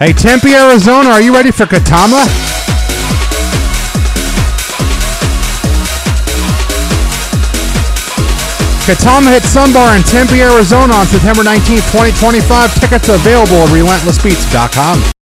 Hey, Tempe, Arizona, are you ready for Kettama? Kettama hits Sunbar in Tempe, Arizona on September 19th, 2025. Tickets available at relentlessbeats.com.